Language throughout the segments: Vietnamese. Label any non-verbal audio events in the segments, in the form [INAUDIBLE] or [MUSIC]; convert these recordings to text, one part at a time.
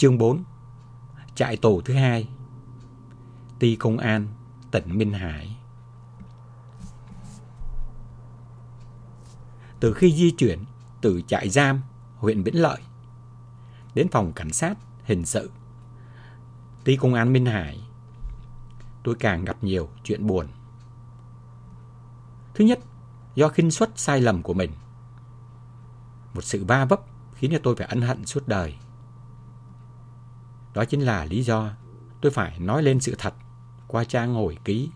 Chương 4 Trại tù thứ hai Ti Công an, tỉnh Minh Hải Từ khi di chuyển từ trại giam huyện Vĩnh Lợi đến phòng cảnh sát hình sự Ti Công an Minh Hải tôi càng gặp nhiều chuyện buồn. Thứ nhất, do khinh suất sai lầm của mình. Một sự va vấp khiến cho tôi phải ân hận suốt đời. Đó chính là lý do tôi phải nói lên sự thật qua trang hồi ký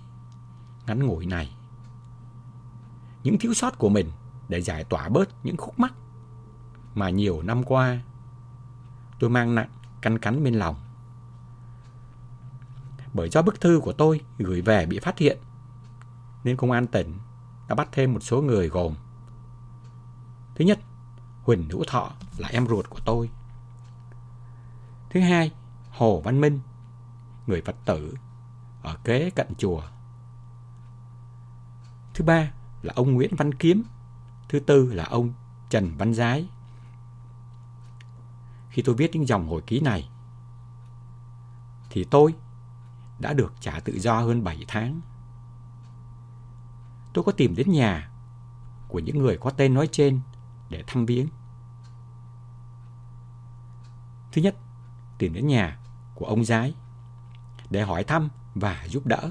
ngắn ngủi này. Những thiếu sót của mình để giải tỏa bớt những khúc mắc mà nhiều năm qua tôi mang nặng căn cắn bên lòng. Bởi do bức thư của tôi gửi về bị phát hiện nên công an tỉnh đã bắt thêm một số người gồm Thứ nhất, Huỳnh Hữu Thọ là em ruột của tôi. Thứ hai, Hồ Văn Minh, người Phật tử ở kế cận chùa. Thứ ba là ông Nguyễn Văn Kiếm. Thứ tư là ông Trần Văn Giái. Khi tôi viết những dòng hồi ký này, thì tôi đã được trả tự do hơn 7 tháng. Tôi có tìm đến nhà của những người có tên nói trên để thăm viếng. Thứ nhất, tìm đến nhà của ông Giái để hỏi thăm và giúp đỡ,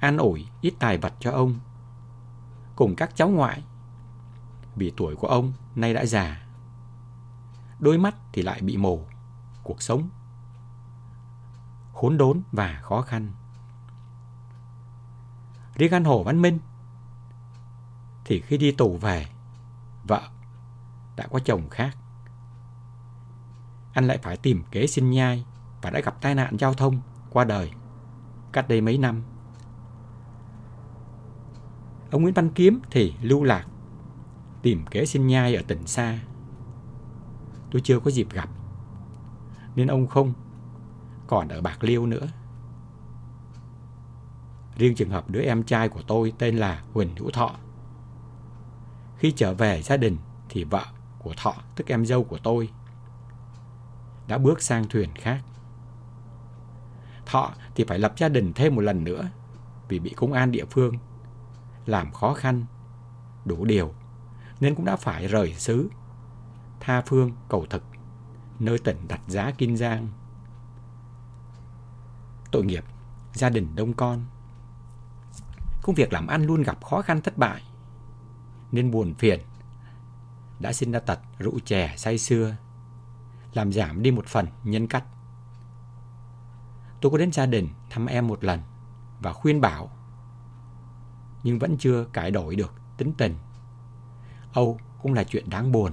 an ủi ít tài vật cho ông, cùng các cháu ngoại, vì tuổi của ông nay đã già. Đôi mắt thì lại bị mù, cuộc sống khốn đốn và khó khăn. Riêng anh Hồ Văn Minh thì khi đi tù về, vợ đã có chồng khác. Anh lại phải tìm kế sinh nhai và đã gặp tai nạn giao thông qua đời cách đây mấy năm. Ông Nguyễn Văn Kiếm thì lưu lạc tìm kế sinh nhai ở tỉnh xa. Tôi chưa có dịp gặp nên ông không còn ở Bạc Liêu nữa. Riêng trường hợp đứa em trai của tôi tên là Huỳnh Hữu Thọ. Khi trở về gia đình thì vợ của Thọ, tức em dâu của tôi, đã bước sang thuyền khác. Thọ thì phải lập gia đình thêm một lần nữa vì bị công an địa phương làm khó khăn, đủ điều nên cũng đã phải rời xứ, tha phương cầu thực, nơi tỉnh đặt giá Kinh Giang. Tội nghiệp, gia đình đông con. Công việc làm ăn luôn gặp khó khăn thất bại, nên buồn phiền. Đã sinh ra tật rượu chè say xưa, làm giảm đi một phần nhân cách. Tôi có đến gia đình thăm em một lần và khuyên bảo, nhưng vẫn chưa cải đổi được tính tình. Âu cũng là chuyện đáng buồn.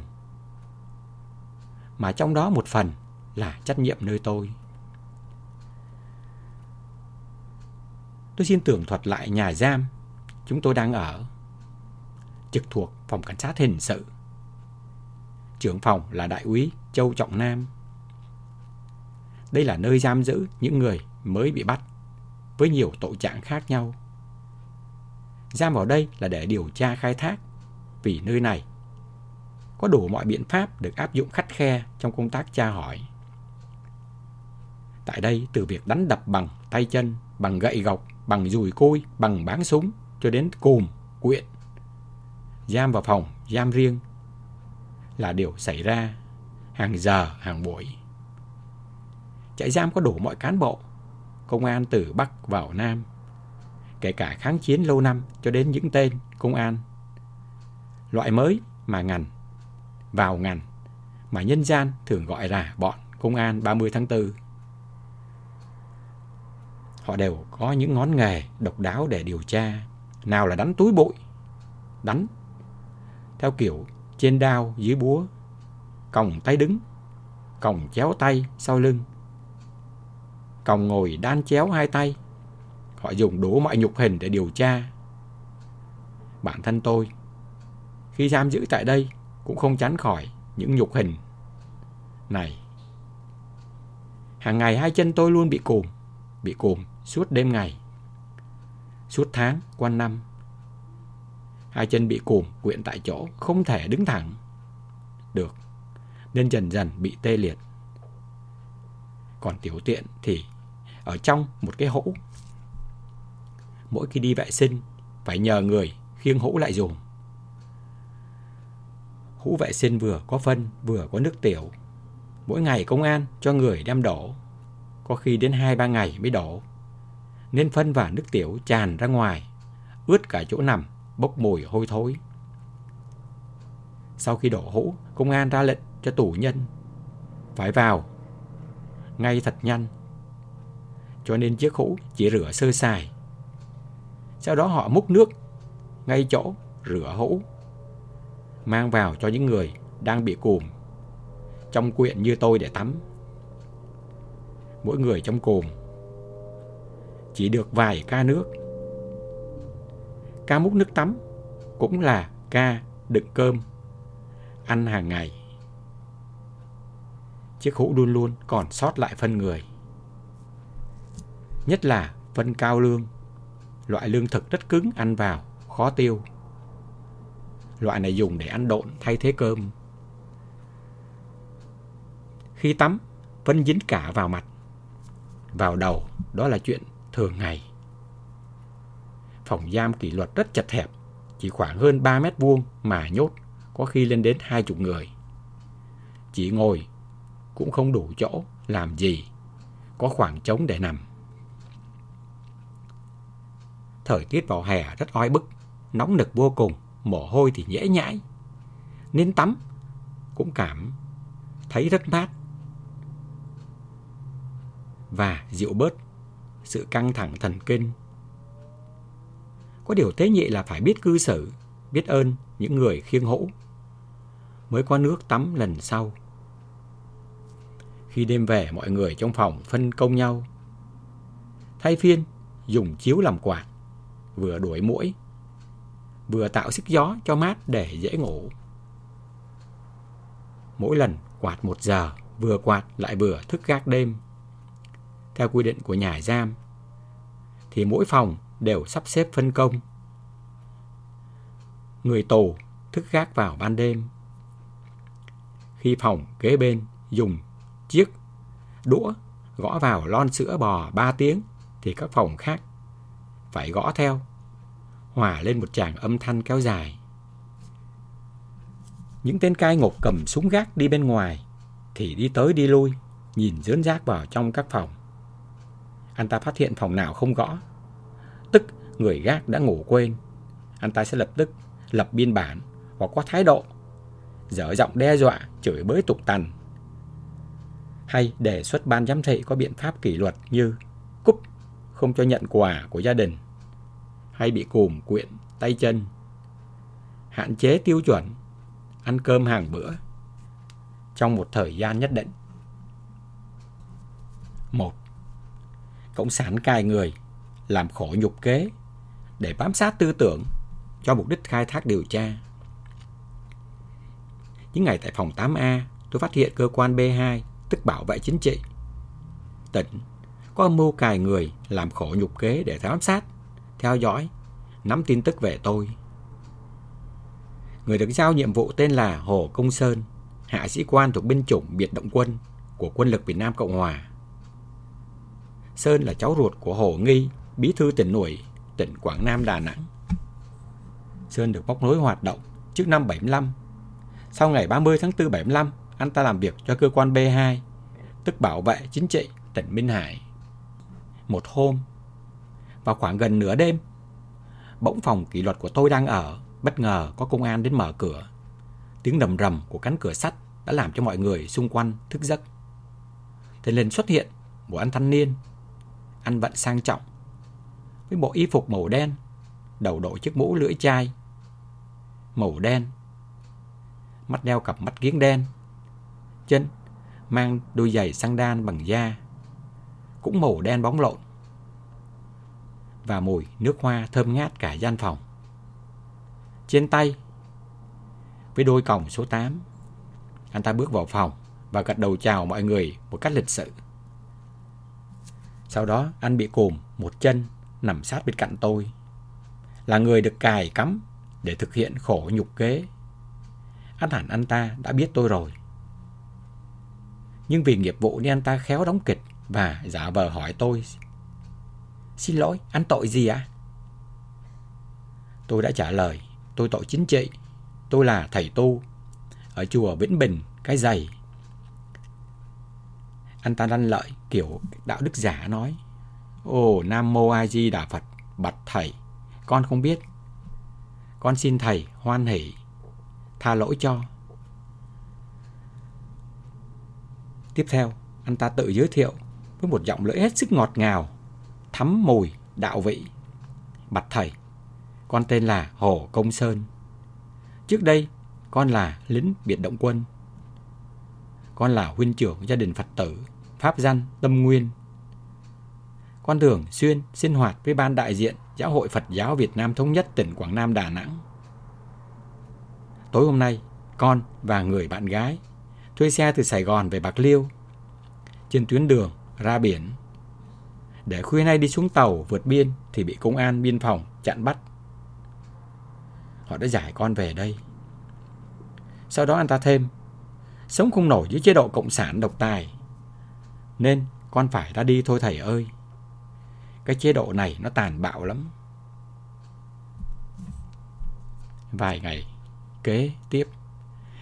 Mà trong đó một phần là trách nhiệm nơi tôi. Tôi xin tưởng thuật lại nhà giam chúng tôi đang ở. Trực thuộc phòng cảnh sát hình sự. Trưởng phòng là đại úy Châu Trọng Nam. Đây là nơi giam giữ những người mới bị bắt với nhiều tội trạng khác nhau. Giam vào đây là để điều tra khai thác vì nơi này có đủ mọi biện pháp được áp dụng khắt khe trong công tác tra hỏi. Tại đây, từ việc đánh đập bằng tay chân, bằng gậy gộc, bằng dùi côi, bằng báng súng, cho đến cùm, quyện, giam vào phòng, giam riêng, là điều xảy ra hàng giờ, hàng buổi. Trại giam có đủ mọi cán bộ, công an từ Bắc vào Nam, kể cả kháng chiến lâu năm cho đến những tên công an. Loại mới mà ngành, vào ngành, mà nhân gian thường gọi là bọn công an 30 tháng 4. Họ đều có những ngón nghề độc đáo để điều tra. Nào là đánh túi bụi, đánh theo kiểu trên đao dưới búa, còng tay đứng, còng chéo tay sau lưng, còng ngồi đan chéo hai tay. Họ dùng đủ mọi nhục hình để điều tra. Bản thân tôi, khi giam giữ tại đây, cũng không tránh khỏi những nhục hình này. Hàng ngày hai chân tôi luôn bị cùm, bị cùm suốt đêm ngày, suốt tháng, quanh năm. Hai chân bị cùm, quyện tại chỗ, không thể đứng thẳng được, nên dần dần bị tê liệt. Còn tiểu tiện thì ở trong một cái hũ. Mỗi khi đi vệ sinh, phải nhờ người khiêng hũ lại dùng. Hũ vệ sinh vừa có phân, vừa có nước tiểu. Mỗi ngày công an cho người đem đổ. Có khi đến 2-3 ngày mới đổ. Nên phân và nước tiểu tràn ra ngoài, ướt cả chỗ nằm, bốc mùi hôi thối. Sau khi đổ hũ, công an ra lệnh cho tù nhân phải vào ngay thật nhanh. Cho nên chiếc hũ chỉ rửa sơ sài. Sau đó họ múc nước ngay chỗ rửa hũ, mang vào cho những người đang bị cùm, trong quyện như tôi để tắm. Mỗi người trong cùm chỉ được vài ca nước. Ca múc nước tắm cũng là ca đựng cơm ăn hàng ngày. Chiếc hũ luôn luôn còn sót lại phân người. Nhất là phân cao lương, loại lương thực rất cứng ăn vào, khó tiêu. Loại này dùng để ăn độn thay thế cơm. Khi tắm, phân dính cả vào mặt, vào đầu, đó là chuyện thường ngày. Phòng giam kỷ luật rất chật hẹp, chỉ khoảng hơn 3 mét vuông mà nhốt, có khi lên đến hai chục người. Chỉ ngồi cũng không đủ chỗ làm gì, có khoảng trống để nằm. Thời tiết vào hè rất oi bức, nóng nực vô cùng, mồ hôi thì nhễ nhãi. Nên tắm cũng cảm thấy rất mát. Và dịu bớt sự căng thẳng thần kinh. Có điều tế nhị là phải biết cư xử, biết ơn những người khiêng hũ. Mới có nước tắm lần sau. Khi đêm về mọi người trong phòng phân công nhau. Thay phiên dùng chiếu làm quạt, vừa đuổi mũi, vừa tạo sức gió cho mát để dễ ngủ. Mỗi lần quạt một giờ, vừa quạt lại vừa thức gác đêm. Theo quy định của nhà giam, thì mỗi phòng đều sắp xếp phân công. Người tù thức gác vào ban đêm. Khi phòng kế bên dùng chiếc đũa gõ vào lon sữa bò 3 tiếng thì các phòng khác phải gõ theo, hòa lên một tràng âm thanh kéo dài. Những tên cai ngục cầm súng gác đi bên ngoài thì đi tới đi lui, nhìn dướn rác vào trong các phòng. Anh ta phát hiện phòng nào không gõ, tức người gác đã ngủ quên. Anh ta sẽ lập tức lập biên bản hoặc có thái độ, dở giọng đe dọa, chửi bới tục tằn hay đề xuất ban giám thị có biện pháp kỷ luật như cúp không cho nhận quà của gia đình hay bị cùm quyện tay chân hạn chế tiêu chuẩn ăn cơm hàng bữa trong một thời gian nhất định. một Cộng sản cài người làm khổ nhục kế để bám sát tư tưởng cho mục đích khai thác điều tra. Những ngày tại phòng 8A, tôi phát hiện cơ quan B2 tức bảo vệ chính trị. Tỉnh có mưu cài người làm khổ nhục kế để giám sát, theo dõi, nắm tin tức về tôi. Người được giao nhiệm vụ tên là Hồ Công Sơn, hạ sĩ quan thuộc binh chủng biệt động quân của quân lực Việt Nam Cộng Hòa. Sơn là cháu ruột của Hồ Nghi, bí thư tỉnh ủy, tỉnh Quảng Nam Đà Nẵng. Sơn được bóc nối hoạt động trước năm 75. Sau ngày 30 tháng 4 75, anh ta làm việc cho cơ quan B2, tức bảo vệ chính trị tỉnh Minh Hải. Một hôm, vào khoảng gần nửa đêm, bỗng phòng kỷ luật của tôi đang ở, bất ngờ có công an đến mở cửa. Tiếng đầm rầm của cánh cửa sắt đã làm cho mọi người xung quanh thức giấc. Thế lên xuất hiện một anh thanh niên, ăn vận sang trọng, với bộ y phục màu đen, đầu đội chiếc mũ lưỡi chai, màu đen, mắt đeo cặp mắt kiếng đen, chân mang đôi giày sang đan bằng da, cũng màu đen bóng lộn. Và mùi nước hoa thơm ngát cả gian phòng. Trên tay, với đôi còng số 8, anh ta bước vào phòng và gật đầu chào mọi người một cách lịch sự. Sau đó anh bị cùm một chân nằm sát bên cạnh tôi. Là người được cài cắm để thực hiện khổ nhục kế. Anh hẳn anh ta đã biết tôi rồi nhưng vì nghiệp vụ nên anh ta khéo đóng kịch và giả vờ hỏi tôi. Xin lỗi, anh tội gì ạ? Tôi đã trả lời, tôi tội chính trị. Tôi là thầy tu ở chùa Vĩnh Bình, cái giày. Anh ta lăn lợi kiểu đạo đức giả nói. Ồ, Nam Mô A Di Đà Phật, bạch thầy, con không biết. Con xin thầy hoan hỷ, tha lỗi cho. Tiếp theo, anh ta tự giới thiệu với một giọng lưỡi hết sức ngọt ngào, thắm mùi, đạo vị. Bạch thầy, con tên là Hồ Công Sơn. Trước đây, con là lính biệt động quân. Con là huynh trưởng gia đình Phật tử, Pháp danh Tâm Nguyên. Con thường xuyên sinh hoạt với ban đại diện Giáo hội Phật giáo Việt Nam Thống nhất tỉnh Quảng Nam Đà Nẵng. Tối hôm nay, con và người bạn gái thuê xe từ Sài Gòn về Bạc Liêu trên tuyến đường ra biển. Để khuya nay đi xuống tàu vượt biên thì bị công an biên phòng chặn bắt. Họ đã giải con về đây. Sau đó anh ta thêm, sống không nổi dưới chế độ cộng sản độc tài. Nên con phải ra đi thôi thầy ơi. Cái chế độ này nó tàn bạo lắm. Vài ngày kế tiếp,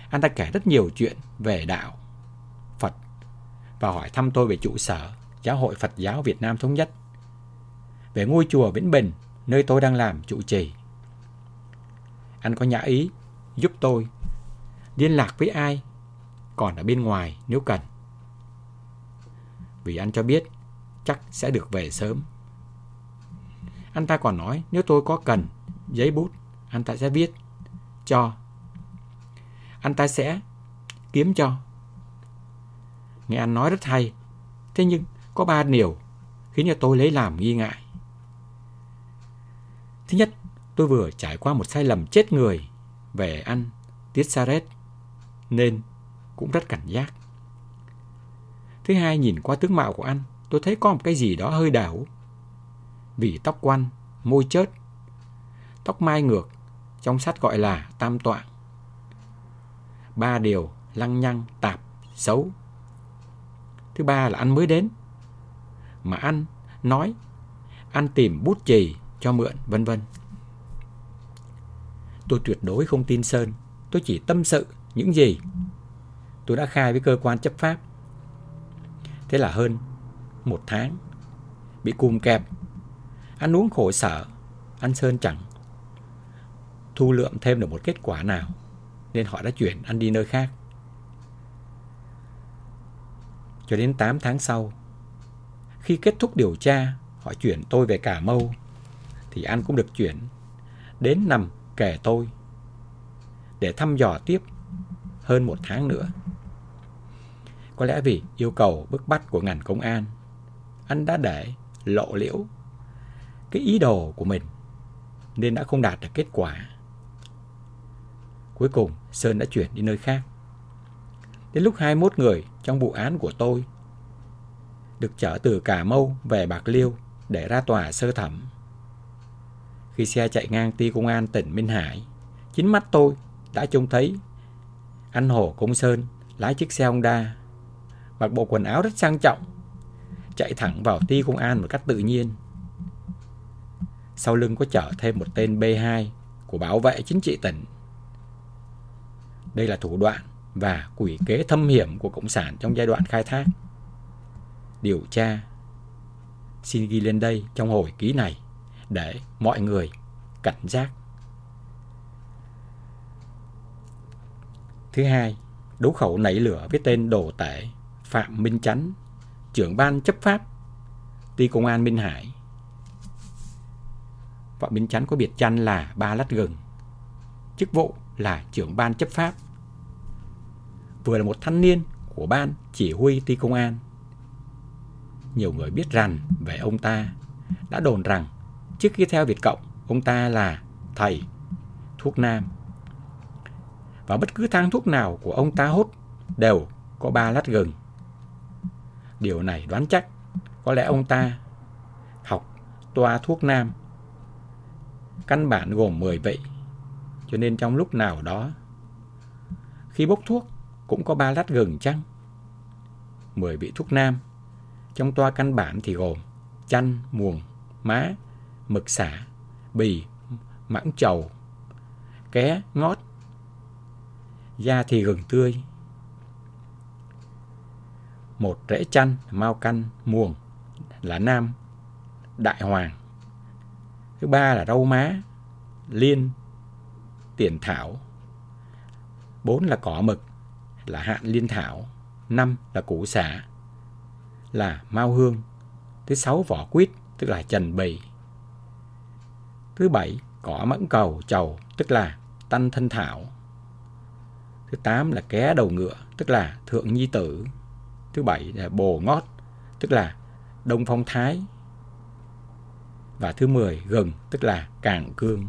anh ta kể rất nhiều chuyện về đạo, Phật và hỏi thăm tôi về trụ sở Giáo hội Phật giáo Việt Nam Thống Nhất, về ngôi chùa Vĩnh Bình nơi tôi đang làm trụ trì. Anh có nhã ý giúp tôi liên lạc với ai còn ở bên ngoài nếu cần. Vì anh cho biết chắc sẽ được về sớm. Anh ta còn nói nếu tôi có cần giấy bút, anh ta sẽ viết cho. Anh ta sẽ kiếm cho. Nghe anh nói rất hay. Thế nhưng có ba điều khiến cho tôi lấy làm nghi ngại. Thứ nhất, tôi vừa trải qua một sai lầm chết người về ăn tiết sa nên cũng rất cảnh giác. Thứ hai, nhìn qua tướng mạo của anh, tôi thấy có một cái gì đó hơi đảo. Vì tóc quăn, môi chớt, tóc mai ngược, trong sách gọi là tam toạng. Ba điều lăng nhăng, tạp, xấu. Thứ ba là anh mới đến. Mà anh nói, anh tìm bút chì cho mượn, vân vân. Tôi tuyệt đối không tin Sơn, tôi chỉ tâm sự những gì tôi đã khai với cơ quan chấp pháp. Thế là hơn một tháng bị cùm kẹp, ăn uống khổ sở, anh Sơn chẳng thu lượm thêm được một kết quả nào, nên họ đã chuyển anh đi nơi khác. Cho đến 8 tháng sau, khi kết thúc điều tra, họ chuyển tôi về Cà Mau, thì anh cũng được chuyển đến nằm kề tôi để thăm dò tiếp hơn một tháng nữa. Có lẽ vì yêu cầu bức bách của ngành công an, anh đã để lộ liễu cái ý đồ của mình nên đã không đạt được kết quả. Cuối cùng, Sơn đã chuyển đi nơi khác. Đến lúc 21 người trong vụ án của tôi được chở từ Cà Mau về Bạc Liêu để ra tòa sơ thẩm. Khi xe chạy ngang ti công an tỉnh Minh Hải, chính mắt tôi đã trông thấy anh Hồ Công Sơn lái chiếc xe Honda, mặc bộ quần áo rất sang trọng, chạy thẳng vào ti công an một cách tự nhiên. Sau lưng có chở thêm một tên B2 của bảo vệ chính trị tỉnh. Đây là thủ đoạn và quỷ kế thâm hiểm của Cộng sản trong giai đoạn khai thác. Điều tra xin ghi lên đây trong hồi ký này để mọi người cảnh giác. Thứ hai, đấu khẩu nảy lửa với tên đồ tể Phạm Minh Chánh, trưởng ban chấp pháp, ty công an Minh Hải. Phạm Minh Chánh có biệt danh là Ba Lát Gừng, chức vụ là trưởng ban chấp pháp. Vừa là một thanh niên của ban chỉ huy ty công an. Nhiều người biết rằng về ông ta đã đồn rằng trước khi theo Việt Cộng, ông ta là thầy thuốc nam và bất cứ thang thuốc nào của ông ta hút đều có ba lát gừng. Điều này đoán chắc có lẽ ông ta học toa thuốc nam. Căn bản gồm 10 vị, cho nên trong lúc nào đó khi bốc thuốc cũng có ba lát gừng chăng? 10 vị thuốc nam. Trong toa căn bản thì gồm chanh, muồng, má, mực xả, bì, mãng trầu, ké, ngót, da thì gừng tươi, một rễ chanh, mau canh, muồng là nam, đại hoàng. Thứ ba là rau má, liên, tiền thảo. Bốn là cỏ mực, là hạn liên thảo. Năm là củ xả, là mau hương. Thứ sáu vỏ quýt, tức là trần bì. Thứ bảy cỏ mẫn cầu, trầu, tức là tanh thân thảo. Thứ tám là ké đầu ngựa, tức là thượng nhi tử. Thứ bảy là bồ ngót, tức là đông phong thái. Và thứ mười gừng, tức là càng cương.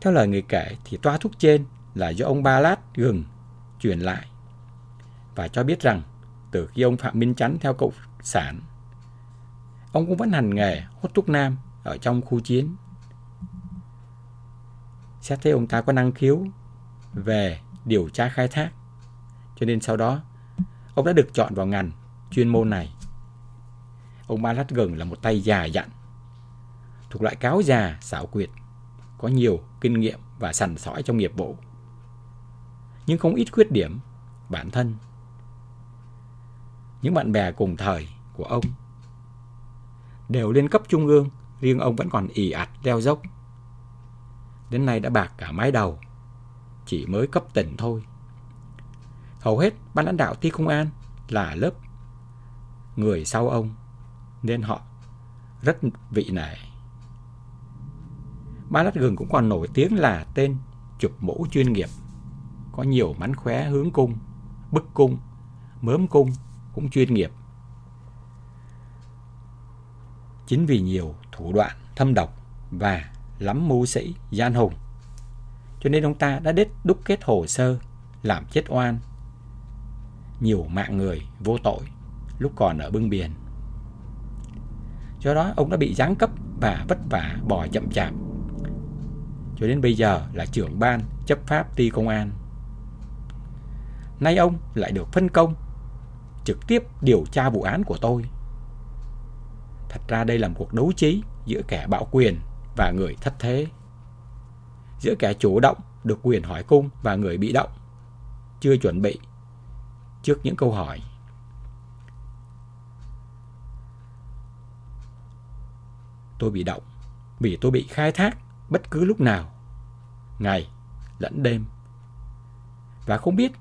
Theo lời người kể thì toa thuốc trên là do ông Ba Lát gừng truyền lại và cho biết rằng từ khi ông Phạm Minh Chánh theo cộng sản, ông cũng vẫn hành nghề hút thuốc nam ở trong khu chiến. Xét thấy ông ta có năng khiếu về điều tra khai thác, cho nên sau đó ông đã được chọn vào ngành chuyên môn này. Ông Ba Lát Gừng là một tay già dặn, thuộc loại cáo già, xảo quyệt, có nhiều kinh nghiệm và sẵn sỏi trong nghiệp vụ. Nhưng không ít khuyết điểm bản thân. Những bạn bè cùng thời của ông đều lên cấp trung ương, riêng ông vẫn còn ỉ ạch leo dốc. Đến nay đã bạc cả mái đầu, chỉ mới cấp tỉnh thôi. Hầu hết ban lãnh đạo ti công an là lớp người sau ông, nên họ rất vị nể. Ba lát gừng cũng còn nổi tiếng là tên chụp mũ chuyên nghiệp. Có nhiều mánh khóe hướng cung, bức cung, mớm cung cũng chuyên nghiệp. Chính vì nhiều thủ đoạn thâm độc và lắm mưu sĩ, gian hùng, cho nên ông ta đã đết đúc kết hồ sơ, làm chết oan. Nhiều mạng người vô tội lúc còn ở bưng biển. Do đó ông đã bị giáng cấp và vất vả bỏ chậm chạp cho đến bây giờ là trưởng ban chấp pháp ty công an. Nay ông lại được phân công trực tiếp điều tra vụ án của tôi. Thật ra đây là một cuộc đấu trí giữa kẻ bạo quyền và người thất thế. Giữa kẻ chủ động được quyền hỏi cung và người bị động, chưa chuẩn bị trước những câu hỏi. Tôi bị động vì tôi bị khai thác bất cứ lúc nào, ngày lẫn đêm. Và không biết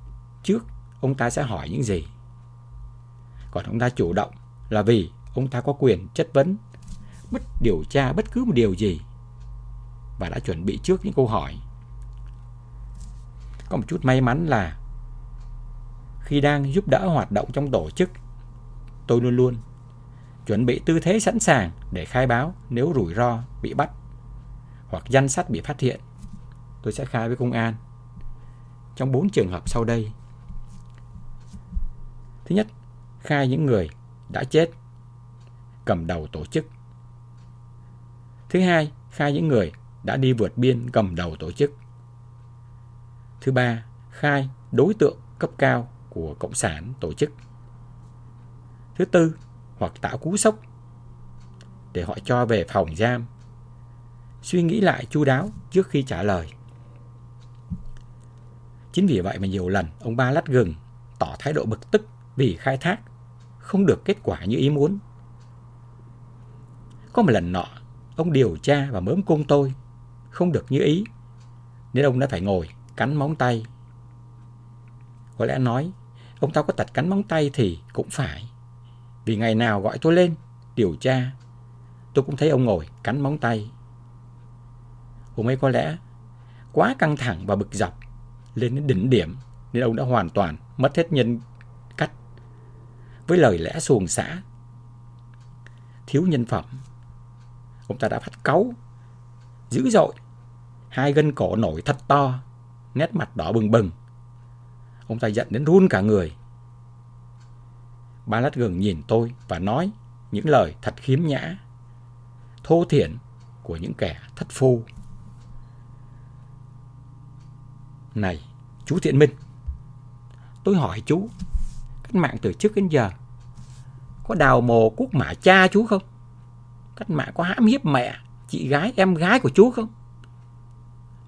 trước ông ta sẽ hỏi những gì. Còn ông ta chủ động là vì ông ta có quyền chất vấn, bất điều tra bất cứ một điều gì và đã chuẩn bị trước những câu hỏi. Có một chút may mắn là khi đang giúp đỡ hoạt động trong tổ chức, tôi luôn luôn chuẩn bị tư thế sẵn sàng để khai báo nếu rủi ro bị bắt hoặc danh sách bị phát hiện, tôi sẽ khai với công an trong bốn trường hợp sau đây. Thứ nhất, khai những người đã chết, cầm đầu tổ chức. Thứ hai, khai những người đã đi vượt biên cầm đầu tổ chức. Thứ ba, khai đối tượng cấp cao của Cộng sản tổ chức. Thứ tư, hoặc tạo cú sốc để họ cho về phòng giam suy nghĩ lại chu đáo trước khi trả lời. Chính vì vậy mà nhiều lần ông ba lát gừng tỏ thái độ bực tức vì khai thác không được kết quả như ý muốn. Có một lần nọ, ông điều tra và mớm cung tôi không được như ý, nên ông đã phải ngồi cắn móng tay. Có lẽ nói, ông ta có tật cắn móng tay thì cũng phải. Vì ngày nào gọi tôi lên điều tra, tôi cũng thấy ông ngồi cắn móng tay. Hôm ấy có lẽ quá căng thẳng và bực dọc lên đến đỉnh điểm nên ông đã hoàn toàn mất hết nhân cách. Với lời lẽ xuồng xã thiếu nhân phẩm, ông ta đã phát cáu, dữ dội, hai gân cổ nổi thật to, nét mặt đỏ bừng bừng. Ông ta giận đến run cả người. Ba lát gừng nhìn tôi và nói những lời thật khiếm nhã, thô thiển của những kẻ thất phu. Này, chú Thiện Minh, tôi hỏi chú, cách mạng từ trước đến giờ có đào mồ quốc mã cha chú không? Cách mạng có hãm hiếp mẹ, chị gái, em gái của chú không?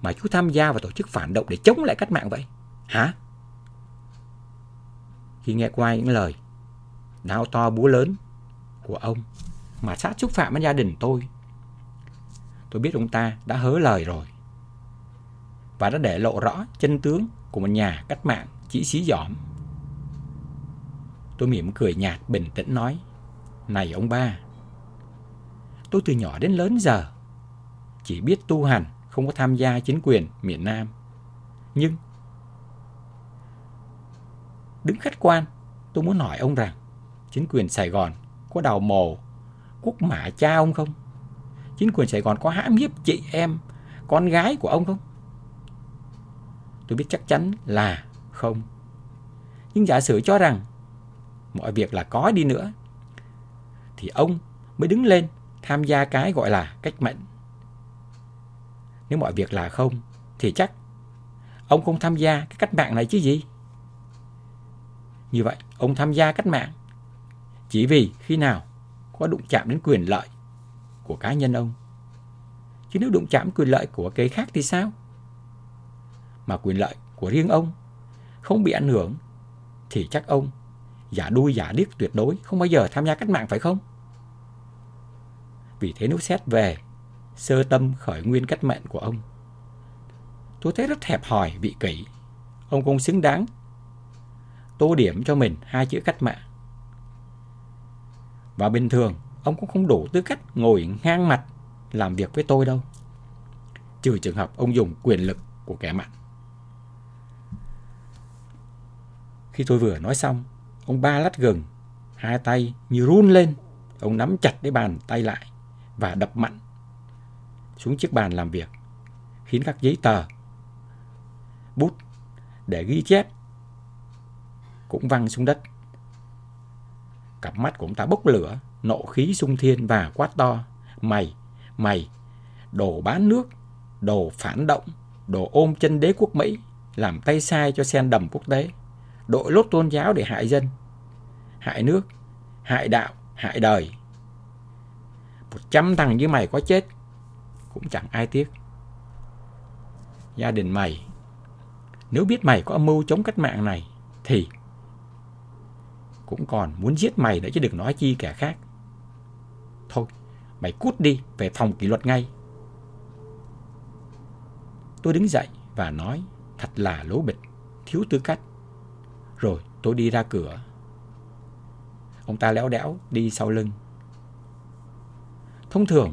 Mà chú tham gia vào tổ chức phản động để chống lại cách mạng vậy? Hả? Khi nghe qua những lời đau to búa lớn của ông mà sát xúc phạm đến gia đình tôi, tôi biết ông ta đã hớ lời rồi và đã để lộ rõ chân tướng của một nhà cách mạng chỉ xí giỏm. Tôi mỉm cười nhạt bình tĩnh nói, Này ông ba, Tôi từ nhỏ đến lớn giờ Chỉ biết tu hành, Không có tham gia chính quyền miền Nam. Nhưng Đứng khách quan, Tôi muốn hỏi ông rằng, Chính quyền Sài Gòn có đào mồ, Quốc mã cha ông không? Chính quyền Sài Gòn có hãm hiếp chị em, Con gái của ông không? Tôi biết chắc chắn là không Nhưng giả sử cho rằng mọi việc là có đi nữa, thì ông mới đứng lên tham gia cái gọi là cách mệnh. Nếu mọi việc là không, thì chắc ông không tham gia cái cách mạng này chứ gì. Như vậy, ông tham gia cách mạng chỉ vì khi nào có đụng chạm đến quyền lợi của cá nhân ông. Chứ nếu đụng chạm quyền lợi của cái khác thì sao? Mà quyền lợi của riêng ông không bị ảnh hưởng thì chắc ông giả đuôi giả điếc tuyệt đối, không bao giờ tham gia cách mạng phải không? Vì thế nếu xét về sơ tâm khởi nguyên cách mạng của ông, tôi thấy rất hẹp hòi, vị kỷ. Ông không xứng đáng tô điểm cho mình hai chữ cách mạng. Và bình thường, ông cũng không đủ tư cách ngồi ngang mặt làm việc với tôi đâu. Trừ trường hợp ông dùng quyền lực của kẻ mạnh. Khi tôi vừa nói xong, Ông ba lát gừng, hai tay như run lên. Ông nắm chặt cái bàn tay lại và đập mạnh xuống chiếc bàn làm việc, khiến các giấy tờ, bút để ghi chép cũng văng xuống đất. Cặp mắt của ông ta bốc lửa, nộ khí sung thiên và quát to. Mày, mày, đồ bán nước, đồ phản động, đồ ôm chân đế quốc Mỹ, làm tay sai cho sen đầm quốc tế đội lốt tôn giáo để hại dân, hại nước, hại đạo, hại đời. Một trăm thằng như mày có chết, cũng chẳng ai tiếc. Gia đình mày, nếu biết mày có âm mưu chống cách mạng này, thì cũng còn muốn giết mày nữa chứ đừng nói chi kẻ khác. Thôi, mày cút đi về phòng kỷ luật ngay. Tôi đứng dậy và nói thật là lố bịch, thiếu tư cách. Rồi tôi đi ra cửa. Ông ta léo đẽo đi sau lưng. Thông thường,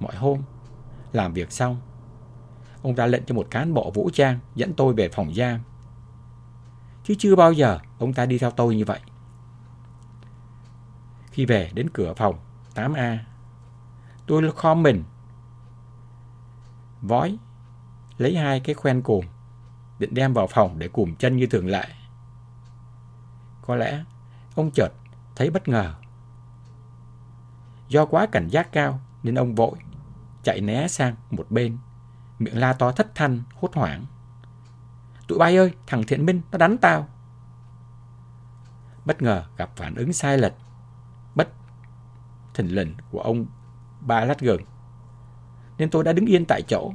mọi hôm, làm việc xong, ông ta lệnh cho một cán bộ vũ trang dẫn tôi về phòng giam. Chứ chưa bao giờ ông ta đi theo tôi như vậy. Khi về đến cửa phòng 8A, tôi khom mình, vói, lấy hai cái khoen cồn định đem vào phòng để cùm chân như thường lệ. Có lẽ ông chợt thấy bất ngờ. Do quá cảnh giác cao nên ông vội chạy né sang một bên, miệng la to thất thanh, hốt hoảng. Tụi bay ơi, thằng Thiện Minh nó đánh tao. Bất ngờ gặp phản ứng sai lệch, bất thình lình của ông ba lát gừng. Nên tôi đã đứng yên tại chỗ,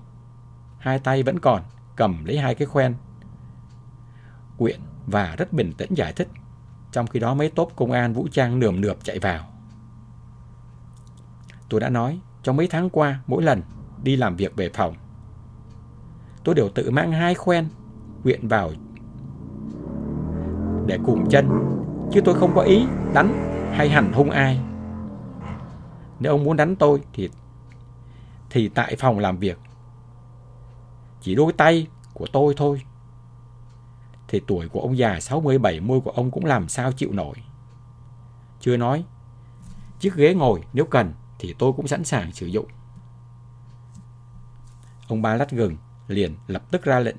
hai tay vẫn còn cầm lấy hai cái khoen quyện và rất bình tĩnh giải thích. Trong khi đó mấy tốp công an vũ trang nườm nượp chạy vào. Tôi đã nói, trong mấy tháng qua, mỗi lần đi làm việc về phòng, tôi đều tự mang hai khoen quyện vào để cùng chân, chứ tôi không có ý đánh hay hành hung ai. Nếu ông muốn đánh tôi thì thì tại phòng làm việc chỉ đôi tay của tôi thôi. Thì tuổi của ông già 60-70 của ông cũng làm sao chịu nổi. Chưa nói, chiếc ghế ngồi nếu cần thì tôi cũng sẵn sàng sử dụng. Ông ba lát gừng liền lập tức ra lệnh.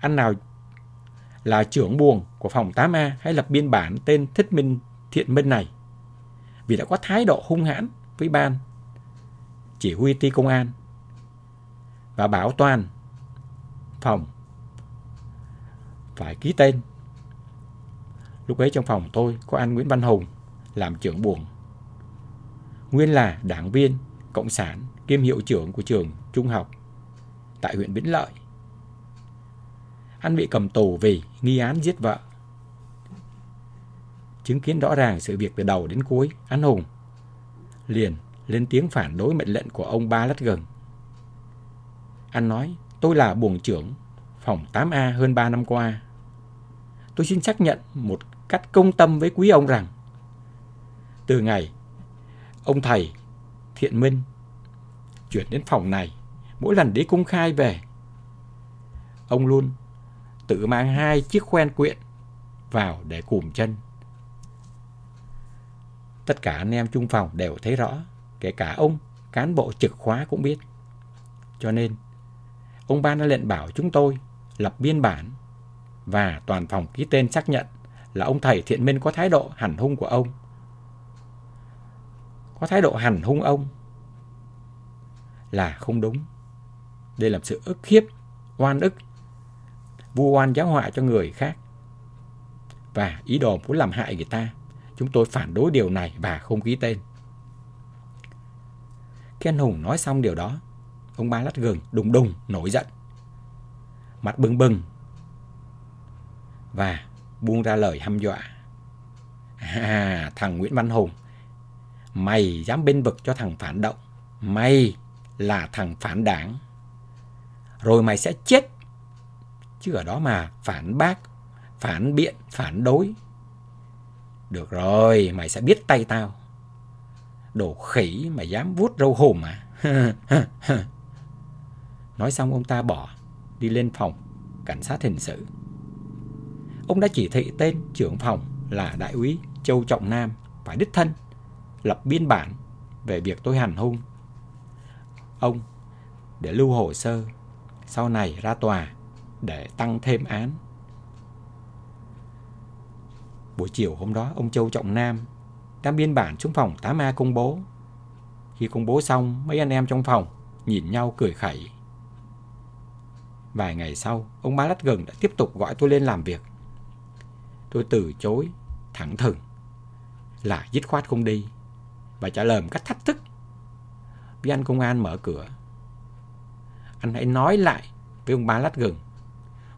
Anh nào là trưởng buồng của phòng 8A hãy lập biên bản tên Thích Minh Thiện Minh này vì đã có thái độ hung hãn với ban chỉ huy ti công an và bảo toàn phòng phải ký tên Lúc ấy trong phòng tôi có anh Nguyễn Văn Hùng làm trưởng buồng. Nguyên là đảng viên, cộng sản, kiêm hiệu trưởng của trường trung học tại huyện Vĩnh Lợi. Anh bị cầm tù vì nghi án giết vợ. Chứng kiến rõ ràng sự việc từ đầu đến cuối, anh Hùng liền lên tiếng phản đối mệnh lệnh của ông Ba lát Gừng. Anh nói, tôi là buồng trưởng phòng 8A hơn 3 năm qua. Tôi xin xác nhận một cách công tâm với quý ông rằng từ ngày ông thầy Thiện Minh chuyển đến phòng này mỗi lần để công khai về ông luôn tự mang hai chiếc khoen quyện vào để cùm chân. Tất cả anh em chung phòng đều thấy rõ, kể cả ông, cán bộ trực khóa cũng biết. Cho nên, ông ban đã lệnh bảo chúng tôi lập biên bản và toàn phòng ký tên xác nhận là ông thầy thiện minh có thái độ hẳn hung của ông. Có thái độ hẳn hung ông là không đúng. Đây là sự ức hiếp, oan ức, vu oan giáo họa cho người khác và ý đồ muốn làm hại người ta. Chúng tôi phản đối điều này và không ký tên. Khi anh Hùng nói xong điều đó, ông ba lát gừng đùng đùng nổi giận. Mặt bừng bừng và buông ra lời hăm dọa. À, thằng Nguyễn Văn Hùng, mày dám bên vực cho thằng phản động. Mày là thằng phản đảng. Rồi mày sẽ chết. Chứ ở đó mà phản bác, phản biện, phản đối. Được rồi, mày sẽ biết tay tao. Đồ khỉ mày dám vuốt râu hùm à? [LAUGHS] Nói xong ông ta bỏ, đi lên phòng cảnh sát hình sự. Ông đã chỉ thị tên trưởng phòng là Đại úy Châu Trọng Nam phải đích thân lập biên bản về việc tôi hành hung ông để lưu hồ sơ sau này ra tòa để tăng thêm án. Buổi chiều hôm đó, ông Châu Trọng Nam đã biên bản xuống phòng 8A công bố. Khi công bố xong, mấy anh em trong phòng nhìn nhau cười khẩy. Vài ngày sau, ông Ba lát Gừng đã tiếp tục gọi tôi lên làm việc. Tôi từ chối, thẳng thừng, là dứt khoát không đi, và trả lời một cách thách thức. với anh công an mở cửa. Anh hãy nói lại với ông Ba lát Gừng,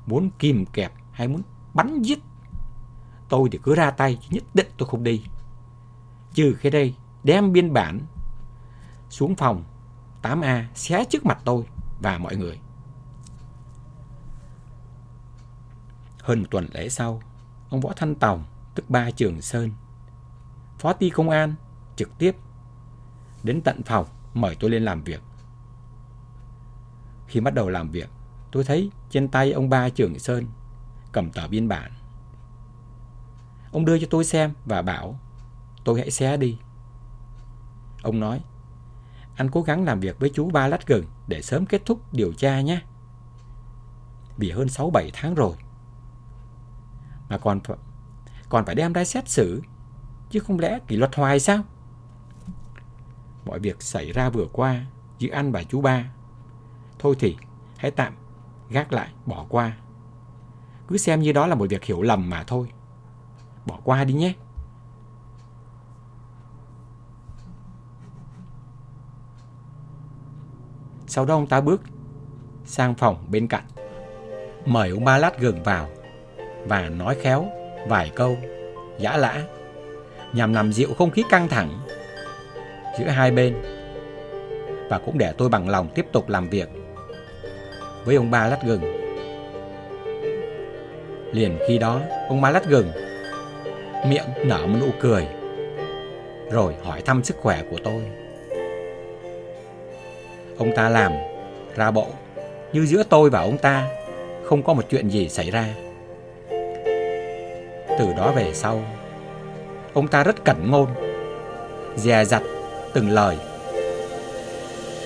muốn kìm kẹp hay muốn bắn giết. Tôi thì cứ ra tay, nhất định tôi không đi. Trừ khi đây đem biên bản xuống phòng 8A xé trước mặt tôi và mọi người. Hơn một tuần lễ sau, ông Võ Thanh Tòng, tức Ba Trường Sơn, phó ty công an, trực tiếp đến tận phòng mời tôi lên làm việc. Khi bắt đầu làm việc, tôi thấy trên tay ông Ba Trường Sơn cầm tờ biên bản. Ông đưa cho tôi xem và bảo tôi hãy xé đi. Ông nói, anh cố gắng làm việc với chú Ba Lát Gừng để sớm kết thúc điều tra nhé. Vì hơn 6-7 tháng rồi, mà còn còn phải đem ra xét xử, chứ không lẽ kỷ luật hoài sao? Mọi việc xảy ra vừa qua giữa anh và chú ba. Thôi thì, hãy tạm gác lại, bỏ qua. Cứ xem như đó là một việc hiểu lầm mà thôi. Bỏ qua đi nhé. Sau đó ông ta bước sang phòng bên cạnh. Mời ông ba lát gừng vào và nói khéo vài câu giả lã nhằm làm dịu không khí căng thẳng giữa hai bên và cũng để tôi bằng lòng tiếp tục làm việc với ông ba lát gừng. Liền khi đó, ông ba lát gừng miệng nở một nụ cười rồi hỏi thăm sức khỏe của tôi. Ông ta làm ra bộ như giữa tôi và ông ta không có một chuyện gì xảy ra. Từ đó về sau, ông ta rất cẩn ngôn, dè dặt từng lời.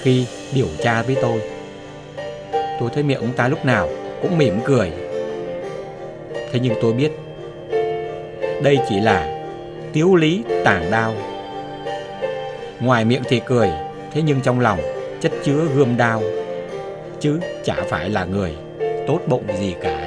Khi điều tra với tôi, tôi thấy miệng ông ta lúc nào cũng mỉm cười. Thế nhưng tôi biết, đây chỉ là tiếu lý tảng đao. Ngoài miệng thì cười, thế nhưng trong lòng chất chứa gươm đao, chứ chả phải là người tốt bụng gì cả.